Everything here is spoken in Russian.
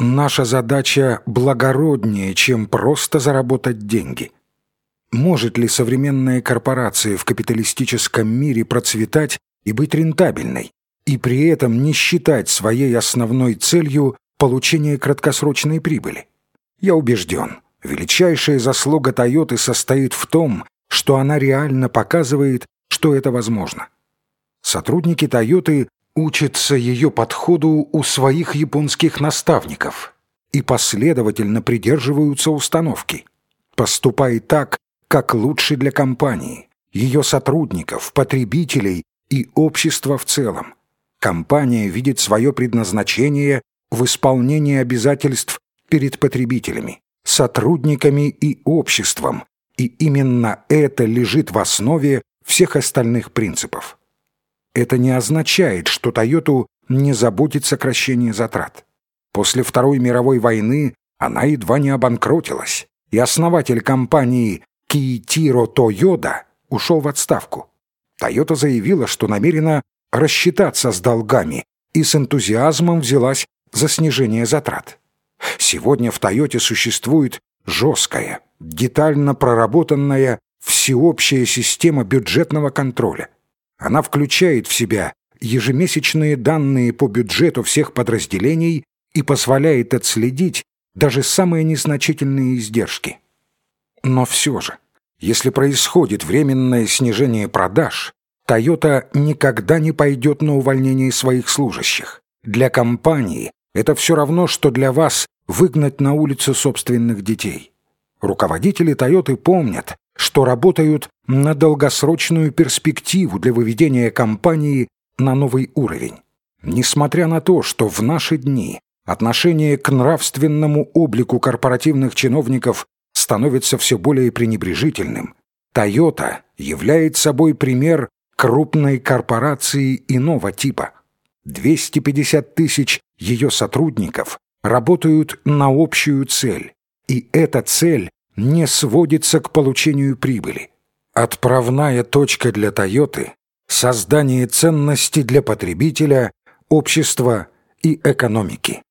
Наша задача благороднее, чем просто заработать деньги. Может ли современная корпорация в капиталистическом мире процветать и быть рентабельной, и при этом не считать своей основной целью получение краткосрочной прибыли? Я убежден, величайшая заслуга Тойоты состоит в том, что она реально показывает, что это возможно. Сотрудники Тойоты учатся ее подходу у своих японских наставников и последовательно придерживаются установки. Поступай так, как лучше для компании, ее сотрудников, потребителей и общества в целом. Компания видит свое предназначение в исполнении обязательств перед потребителями, сотрудниками и обществом, и именно это лежит в основе всех остальных принципов. Это не означает, что Тойоту не заботит сокращение затрат. После Второй мировой войны она едва не обанкротилась, и основатель компании Киитиро Тойода ушел в отставку. Тойота заявила, что намерена рассчитаться с долгами и с энтузиазмом взялась за снижение затрат. Сегодня в Тойоте существует жесткая, детально проработанная всеобщая система бюджетного контроля. Она включает в себя ежемесячные данные по бюджету всех подразделений и позволяет отследить даже самые незначительные издержки. Но все же, если происходит временное снижение продаж, Toyota никогда не пойдет на увольнение своих служащих. Для компании это все равно, что для вас выгнать на улицу собственных детей. Руководители Toyota помнят, что работают на долгосрочную перспективу для выведения компании на новый уровень. Несмотря на то, что в наши дни отношение к нравственному облику корпоративных чиновников становится все более пренебрежительным, Toyota является собой пример крупной корпорации иного типа. 250 тысяч ее сотрудников работают на общую цель, и эта цель не сводится к получению прибыли. Отправная точка для Тойоты – создание ценности для потребителя, общества и экономики.